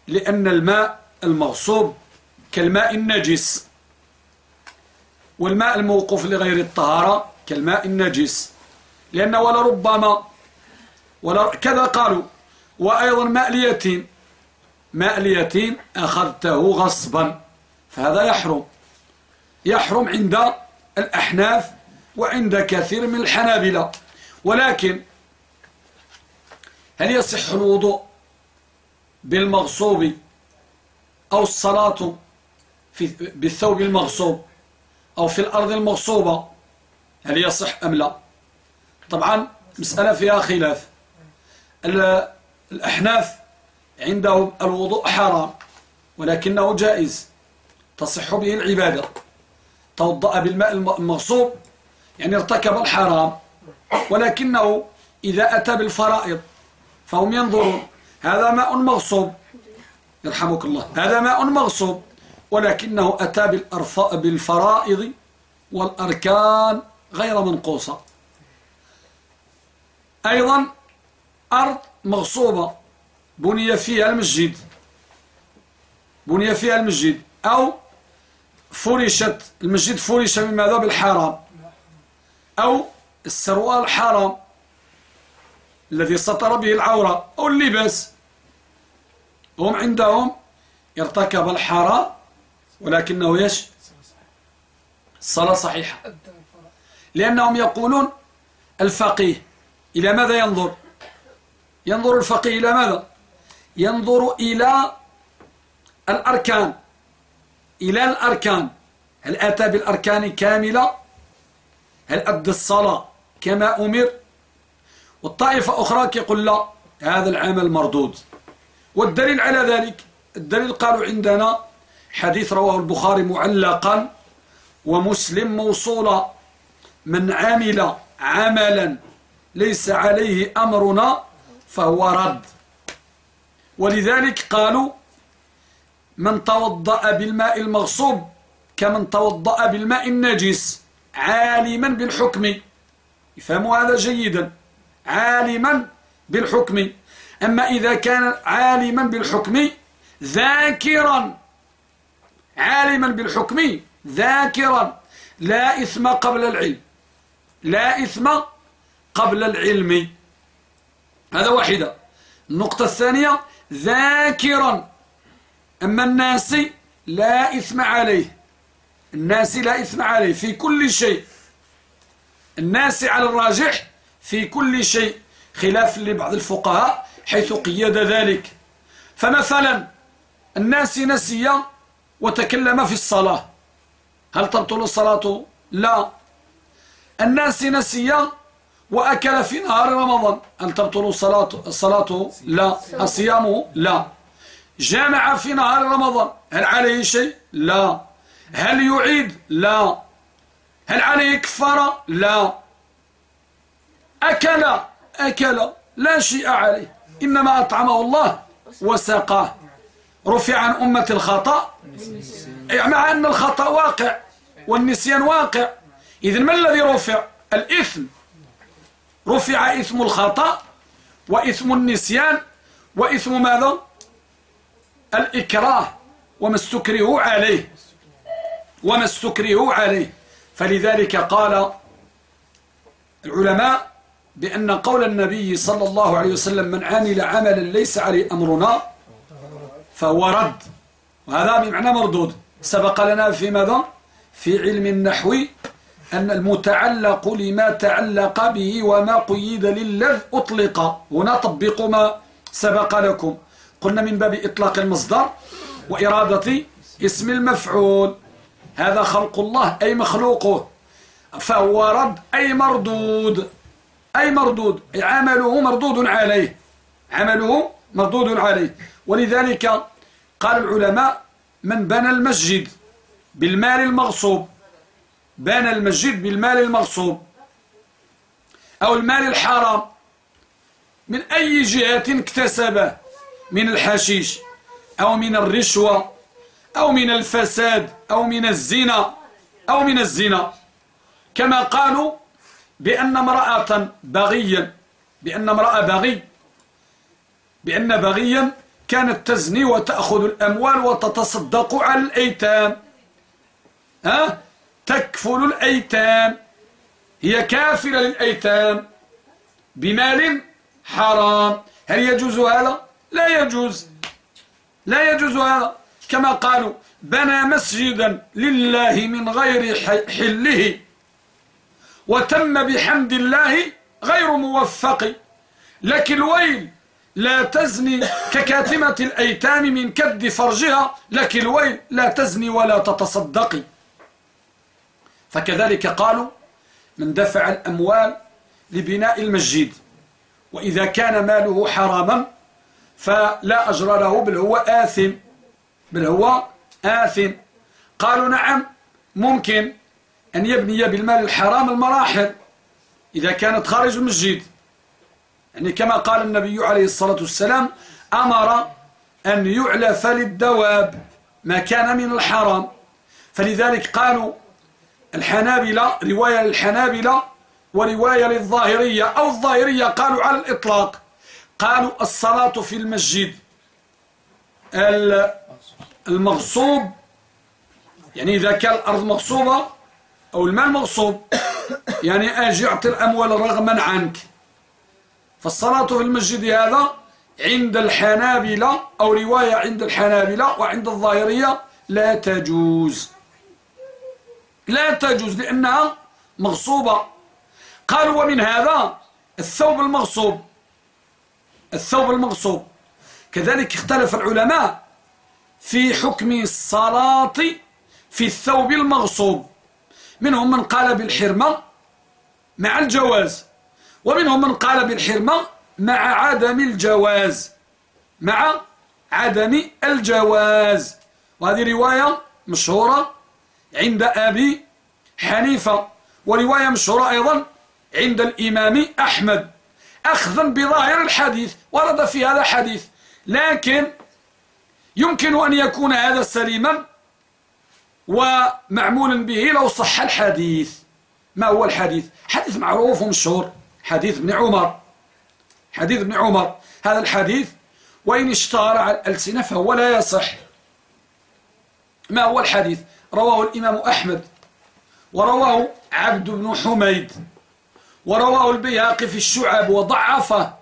لأن الماء المغصوب كالماء النجس. والماء الموقوف لغير الطهارة كالماء النجس. لأن ولربما ولا كذا قالوا. وأيضا ماء اليتيم. ماء اليتيم أخذته غصبا. فهذا يحرم. يحرم عند الأحناف وعند كثير من الحنابلة. ولكن هل يصح الوضوء بالمغصوب أو الصلاة في بالثوب المغصوب أو في الأرض المغصوبة؟ هل يصح أم لا؟ طبعا مسألة فيها خلاف. الأحناف عندهم الوضوء حرام ولكنه جائز تصح به العبادة. توضأ بالماء المغصوب يعني ارتكب الحرام. ولكنه إذا أتى بالفرائض فهم ينظرون هذا ماء مغصوب. يرحمك الله. هذا ماء مغصوب. ولكنه أتى بالفرائض والأركان غير منقوصة. أيضا أرض مغصوبة. بني فيها المسجد. بني فيها المسجد. أو فرشت المسجد فرش من ماذا بالحرام أو السروال الحرام الذي سطر به العورة أو اللباس. هم عندهم ارتكب الحرام ولكنه يش الصلاة صحيحة. لأنهم يقولون الفقيه إلى ماذا ينظر؟ ينظر الفقيه إلى ماذا؟ ينظر إلى الأركان. إلى الأركان. هل أتى بالأركان كاملة؟ هل أدى الصلاة كما أمر؟ والطائفة أخرى يقول لا هذا العمل مردود. والدليل على ذلك الدليل قالوا عندنا حديث رواه البخاري معلقا ومسلم موصولا من عمل عملا ليس عليه أمرنا فهو رد. ولذلك قالوا من توضأ بالماء المغصوب كمن توضأ بالماء النجس عالما بالحكم. يفهموا هذا جيدا. عالما بالحكم. أما إذا كان عالما بالحكم ذاكرا. عالما بالحكم ذاكرا. لا إثم قبل العلم. لا إثم قبل العلم. هذا واحدة. النقطة الثانية ذاكرا. أما الناس لا إثم عليه. الناس لا إثم عليه في كل شيء. الناس على الراجح في كل شيء خلاف لبعض الفقهاء حيث قيد ذلك. فمثلا الناس نسي وتكلم في الصلاة. هل تبطل الصلاة؟ لا. الناس نسي وأكل في نهار رمضان. هل تبطل الصلاة؟ الصلاة؟ لا. الصيام؟ لا. جامع في نهار رمضان. هل عليه شيء؟ لا. هل يعيد؟ لا. هل عليه كفارة؟ لا. أكل؟ أكل. لا شيء عليه. إنما أطعمه الله وسقاه. رفع عن أمة الخطأ. مع أن الخطأ واقع والنسيان واقع. إذن ما الذي رفع؟ الإثم. رفع إثم الخطأ وإثم النسيان. وإثم ماذا؟ الإكراه وما استكره عليه وما استكره عليه. فلذلك قال العلماء بأن قول النبي صلى الله عليه وسلم من عمل عملا ليس عليه أمرنا فهو رد. وهذا بمعنى مردود. سبق لنا في ماذا؟ في علم النحو أن المتعلق لما تعلق به وما قيد للذ أطلق. هنا طبقوا ما سبق لكم. قلنا من باب إطلاق المصدر وإرادة اسم المفعول. هذا خلق الله أي مخلوقه. فهو رد أي مردود. أي مردود عمله مردود عليه. عمله مردود عليه. ولذلك قال العلماء من بنى المسجد بالمال المغصوب. بنى المسجد بالمال المغصوب. أو المال الحرام. من أي جهة اكتسبه. من الحشيش أو من الرشوة أو من الفساد أو من الزنا أو من الزنا. كما قالوا بأن امرأة بغيا بأن امرأة بغي بأن بغيا كانت تزني وتأخذ الأموال وتتصدق على الأيتام. ها؟ تكفل الأيتام. هي كافلة للأيتام. بمال حرام. هل يجوز هذا؟ لا يجوز. لا يجوز هذا كما قالوا بنى مسجدا لله من غير حله وتم بحمد الله غير موفق. لك الويل لا تزني ككاتمة الأيتام من كد فرجها لك الويل لا تزني ولا تتصدقي. فكذلك قالوا من دفع الأموال لبناء المسجد وإذا كان ماله حراما فلا أجر له بل هو آثم بل هو آثم. قالوا نعم ممكن أن يبني بالمال الحرام المراحل إذا كانت خارج المسجد. يعني كما قال النبي عليه الصلاة والسلام أمر أن يعلف للدواب ما كان من الحرام. فلذلك قالوا الحنابلة رواية للحنابلة ورواية للظاهرية أو الظاهرية قالوا على الإطلاق. قالوا الصلاة في المسجد. المغصوب يعني إذا كان الأرض مغصوبة أو المال مغصوب يعني أجي أعطي الأموال رغما عنك. فالصلاة في المسجد هذا عند الحنابلة أو رواية عند الحنابلة وعند الظاهرية لا تجوز. لا تجوز لأنها مغصوبة. قالوا ومن هذا الثوب المغصوب. الثوب المغصوب. كذلك اختلف العلماء في حكم الصلاة في الثوب المغصوب. منهم من قال بالحرمة مع الجواز ومنهم من قال بالحرمة مع عدم الجواز مع عدم الجواز. وهذه رواية مشهورة عند أبي حنيفة ورواية مشهورة أيضا عند الإمام أحمد. أخذا بظاهر الحديث ورد في هذا حديث لكن يمكن أن يكون هذا سليما ومعمولا به لو صح الحديث. ما هو الحديث؟ حديث معروف ومشهور. حديث ابن عمر. حديث ابن عمر. هذا الحديث وإن اشتهر على الألسنة فهو لا يصح. ما هو الحديث؟ رواه الإمام أحمد ورواه عبد بن حميد. ورواه البيهقي في الشعب وضعفه.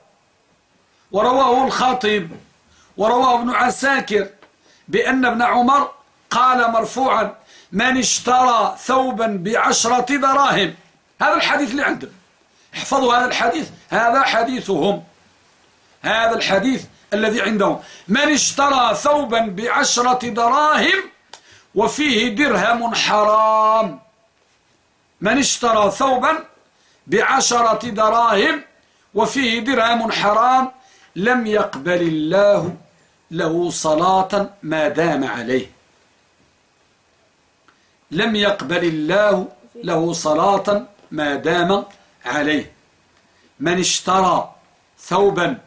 ورواه الخاطب. ورواه ابن عساكر بأن ابن عمر قال مرفوعا من اشترى ثوبا بعشرة دراهم. هذا الحديث اللي عندهم احفظوا هذا الحديث. هذا حديثهم. هذا الحديث الذي عندهم. من اشترى ثوبا بعشرة دراهم وفيه درهم حرام. من اشترى ثوبا بعشرة دراهم وفيه درهم حرام لم يقبل الله له صلاة ما دام عليه. لم يقبل الله له صلاة ما دام عليه. من اشترى ثوبا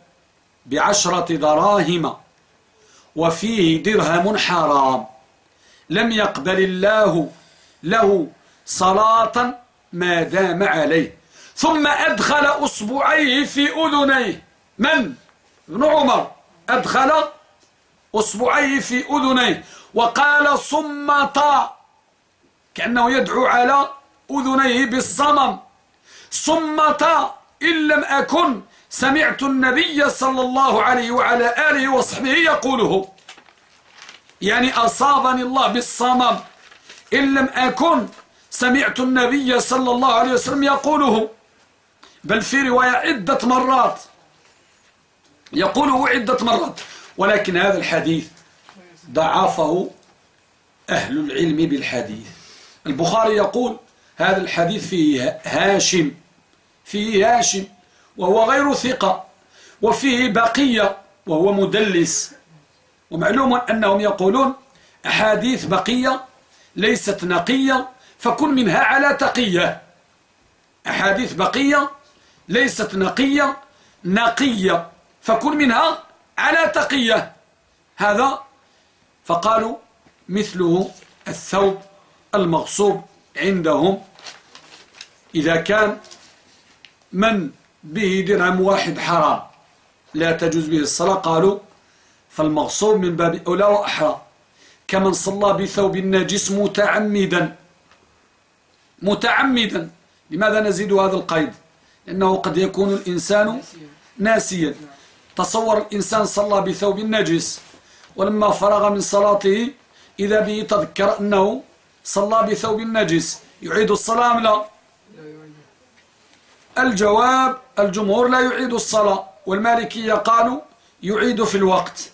بعشرة دراهم وفيه درهم حرام لم يقبل الله له صلاة ما دام عليه. ثم أدخل أصبعيه في أذنيه. من؟ ابن عمر. أدخل أصبعيه في أذنيه. وقال صمتا كأنه يدعو على أذنيه بالصمم. صمتا إن لم أكن سمعت النبي صلى الله عليه وعلى آله وصحبه يقوله. يعني أصابني الله بالصمم. إن لم أكن سمعت النبي صلى الله عليه وسلم يقوله. بل في رواية عدة مرات. يقوله عدة مرات. ولكن هذا الحديث ضعفه أهل العلم بالحديث. البخاري يقول هذا الحديث فيه هاشم فيه هاشم وهو غير ثقة وفيه بقية وهو مدلس. ومعلوم أنهم يقولون أحاديث بقية ليست نقية فكن منها على تقية. أحاديث بقية ليست نقية نقية. فكن منها على تقية. هذا فقالوا مثله الثوب المغصوب عندهم. إذا كان من به درهم واحد حرام لا تجوز به الصلاة. قالوا فالمغصوب من باب أولى وأحرى. كمن صلى بثوب النجس متعمدا متعمدا. لماذا نزيد هذا القيد؟ لأنه قد يكون الإنسان ناسيا. تصور الإنسان صلى بثوب نجس ولما فرغ من صلاته إذا به تذكر أنه صلى بثوب نجس. يعيد الصلاة لا؟ الجواب الجمهور لا يعيد الصلاة والمالكية قالوا يعيد في الوقت.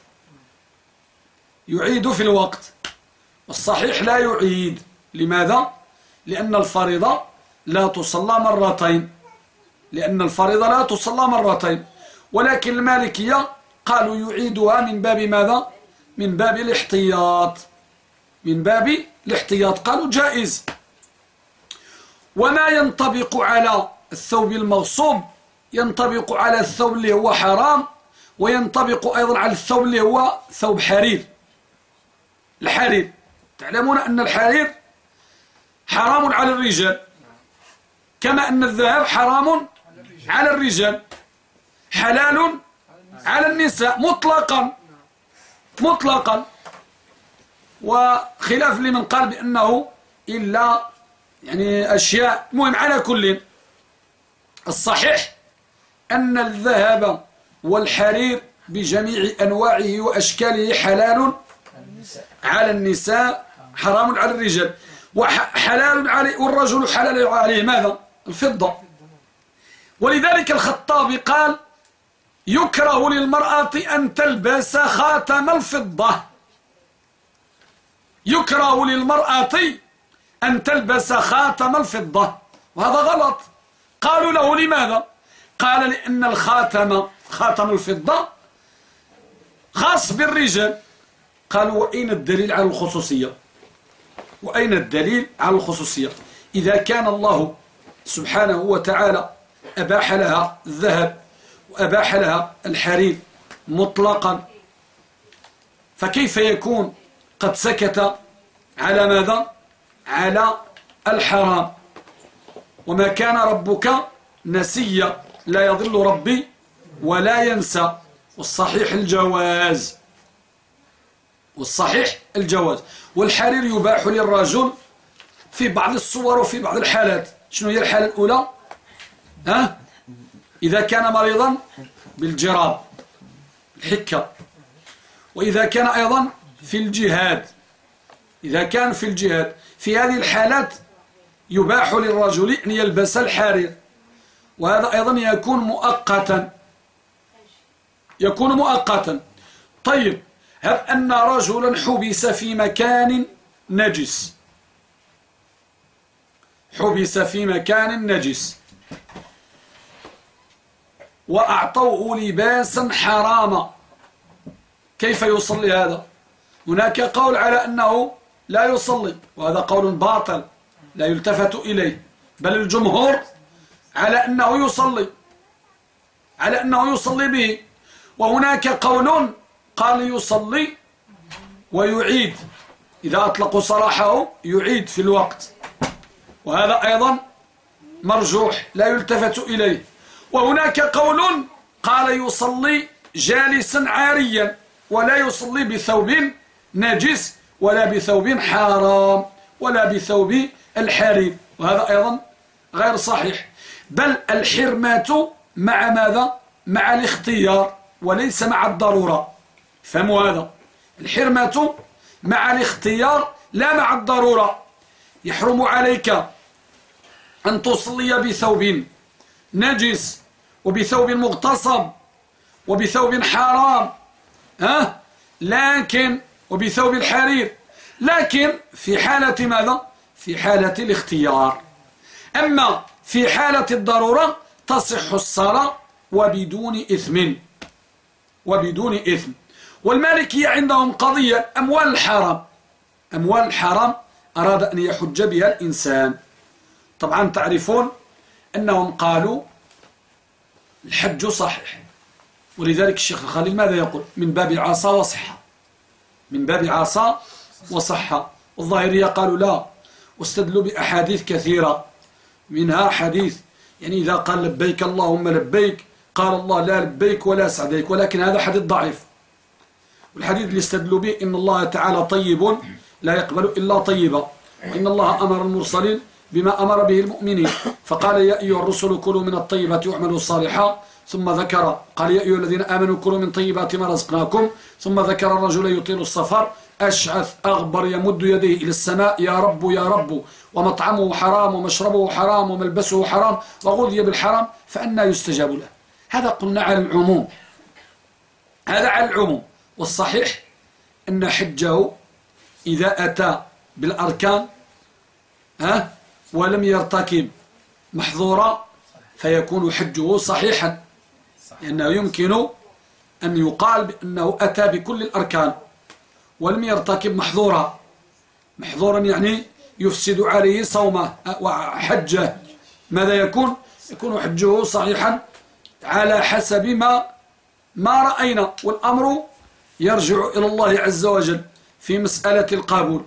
يعيد في الوقت. والصحيح لا يعيد. لماذا؟ لأن الفريضة لا تصلى مرتين. لأن الفريضة لا تصلى مرتين. ولكن المالكية قالوا يعيدها من باب ماذا؟ من باب الاحتياط. من باب الاحتياط. قالوا جائز. وما ينطبق على الثوب المغصوب ينطبق على الثوب اللي هو حرام وينطبق أيضا على الثوب اللي هو ثوب حرير. الحرير. تعلمون أن الحرير حرام على الرجال. كما أن الذهب حرام على الرجال حلال على النساء مطلقا مطلقا. وخلاف لمن قال بأنه إلا يعني أشياء مهم على كل. الصحيح أن الذهب والحرير بجميع أنواعه وأشكاله حلال على النساء حرام على الرجال. وحلال عليه والرجل حلال عليه ماذا؟ الفضة. ولذلك الخطابي قال يكره للمرأة أن تلبس خاتم الفضة. يكره للمرأة أن تلبس خاتم الفضة. وهذا غلط. قالوا له لماذا؟ قال لأن الخاتم خاتم الفضة خاص بالرجال. قالوا وأين الدليل على الخصوصية؟ وأين الدليل على الخصوصية؟ إذا كان الله سبحانه وتعالى أباح لها الذهب وأباح لها الحرير مطلقا. فكيف يكون قد سكت على ماذا؟ على الحرام. وما كان ربك نسيا. لا يضل ربي ولا ينسى. والصحيح الجواز. والصحيح الجواز. والحرير يباح للرجل في بعض الصور وفي بعض الحالات. شنو هي الحالة الأولى؟ ها؟ إذا كان مريضا بالجراب الحكة وإذا كان أيضا في الجهاد. إذا كان في الجهاد. في هذه الحالات يباح للرجل أن يلبس الحرير. وهذا أيضا يكون مؤقتا. يكون مؤقتا. طيب هب أن رجلا حبس في مكان نجس؟ حبس في مكان نجس. وأعطوه لباسا حراما. كيف يصلي هذا؟ هناك قول على أنه لا يصلي وهذا قول باطل لا يلتفت إليه. بل الجمهور على أنه يصلي على أنه يصلي به. وهناك قول قال يصلي ويعيد. إذا أطلقوا صلاحه يعيد في الوقت. وهذا أيضا مرجوح لا يلتفت إليه. وهناك قول قال يصلي جالسا عاريا ولا يصلي بثوب نجس ولا بثوب حرام ولا بثوب الحرير وهذا أيضا غير صحيح. بل الحرمة مع ماذا؟ مع الاختيار وليس مع الضرورة. فهموا هذا. الحرمة مع الاختيار لا مع الضرورة. يحرم عليك أن تصلي بثوب نجس وبثوب مغتصب وبثوب حرام ها؟ لكن وبثوب الحرير لكن في حالة ماذا؟ في حالة الاختيار. أما في حالة الضرورة تصح الصلاة وبدون إثم وبدون إثم. والمالكية عندهم قضية أموال الحرام أموال الحرام أراد أن يحج بها الإنسان. طبعا تعرفون أنهم قالوا الحج صحيح. ولذلك الشيخ الخليل ماذا يقول؟ من باب عصا وصحة. من باب عصا وصحة. والظاهرية قالوا لا. واستدلوا بأحاديث كثيرة. منها حديث يعني إذا قال لبيك اللهم لبيك قال الله لا لبيك ولا سعديك ولكن هذا حديث ضعيف. والحديث اللي استدلوا به إن الله تعالى طيب لا يقبل إلا طيبا. وإن الله أمر المرسلين بما أمر به المؤمنين. فقال يا أيها الرسل كلوا من الطيبات واعملوا الصالحات ثم ذكر قال يا أيها الذين آمنوا كلوا من طيبات ما رزقناكم. ثم ذكر الرجل يطيل السفر أشعث أغبر يمد يديه إلى السماء. يا رب يا رب. ومطعمه حرام ومشربه حرام وملبسه حرام وغذي بالحرام فأنا يستجاب له. هذا قلنا على العموم. هذا على العموم. والصحيح أن حجه إذا أتى بالأركان ها ولم يرتكب محظورا فيكون حجه صحيحا لأنه يمكن أن يقال بأنه أتى بكل الأركان ولم يرتكب محظورا. محظورا يعني يفسد عليه صومه وحجه ماذا يكون؟ يكون حجه صحيحا على حسب ما ما رأينا والأمر يرجع إلى الله عز وجل في مسألة القبول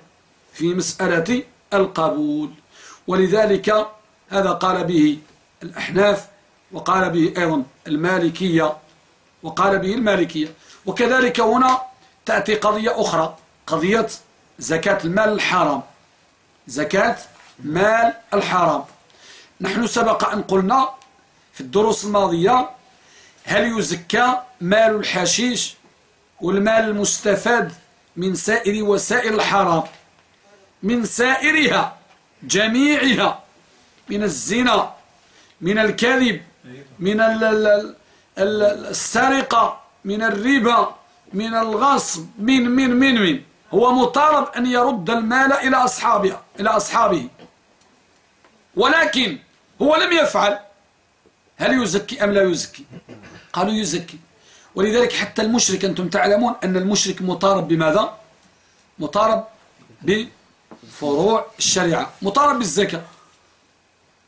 في مسألة القبول. ولذلك هذا قال به الأحناف وقال به أيضا المالكية وقال به المالكية. وكذلك هنا تأتي قضية أخرى قضية زكاة المال الحرام. زكاة مال الحرام. نحن سبق أن قلنا في الدروس الماضية هل يزكى مال الحشيش والمال المستفاد من سائر وسائل الحرام؟ من سائرها. جميعها من الزنا من الكذب من السرقة من الربا من الغصب من من من من. هو مطالب أن يرد المال إلى أصحابه إلى أصحابه. ولكن هو لم يفعل. هل يزكي أم لا يزكي؟ قالوا يزكي. ولذلك حتى المشرك أنتم تعلمون أن المشرك مطالب بماذا؟ مطالب بفروع الشريعة مطالب بالزكاة.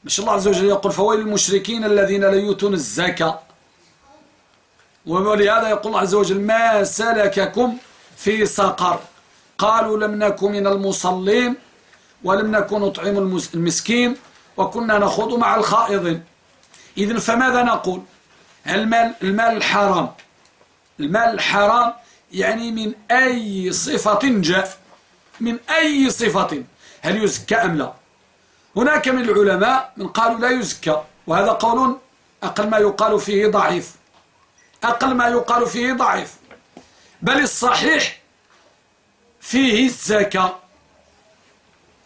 مش الله عز وجل يقول فويل المشركين الذين لا يؤتون الزكاة. ولهذا يقول الله عز وجل ما سلككم في سقر. قالوا لم نكن من المصلين ولم نكن نطعم المسكين وكنا نخوض مع الخائضين. إذن فماذا نقول؟ المال, المال الحرام المال الحرام يعني من أي صفة جاء؟ من أي صفة؟ هل يزكى أم لا؟ هناك من العلماء من قالوا لا يزكى وهذا قول أقل ما يقال فيه ضعيف. أقل ما يقال فيه ضعيف. بل الصحيح فيه الزكاة.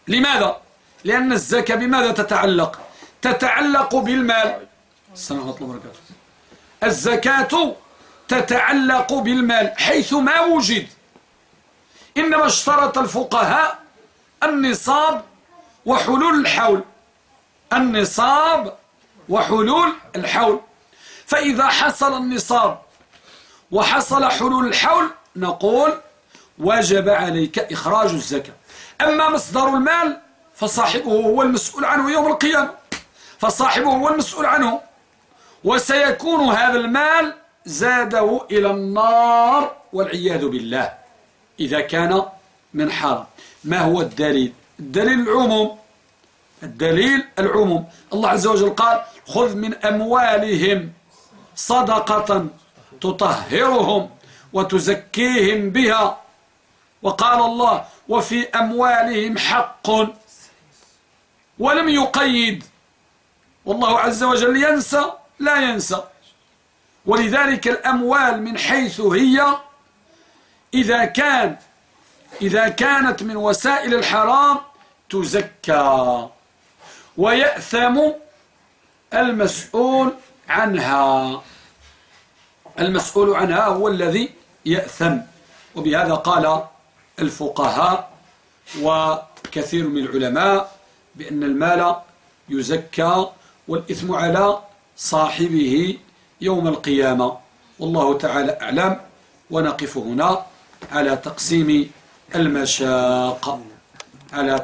لماذا؟ لأن الزكاة بماذا تتعلق؟ تتعلق بالمال. السلام عليكم وبركاته. الزكاة تتعلق بالمال حيث ما وجد. إنما اشترط الفقهاء النصاب وحلول الحول. النصاب وحلول الحول. فإذا حصل النصاب وحصل حلول الحول نقول وجب عليك إخراج الزكاة. أما مصدر المال فصاحبه هو المسؤول عنه يوم القيامة. فصاحبه هو المسؤول عنه. وسيكون هذا المال زاده إلى النار والعياذ بالله. إذا كان من حرام. ما هو الدليل؟ الدليل العموم الدليل العموم. الله عز وجل قال خذ من أموالهم صدقة تطهرهم وتزكيهم بها. وقال الله وفي أموالهم حق ولم يقيد. والله عز وجل ينسى لا ينسى. ولذلك الأموال من حيث هي إذا كان إذا كانت من وسائل الحرام تزكى. ويأثم المسؤول عنها. المسؤول عنها هو الذي يأثم. وبهذا قال الفقهاء وكثير من العلماء بأن المال يزكى والإثم على صاحبه يوم القيامة. والله تعالى أعلم. ونقف هنا. على تقسيم المشاق. على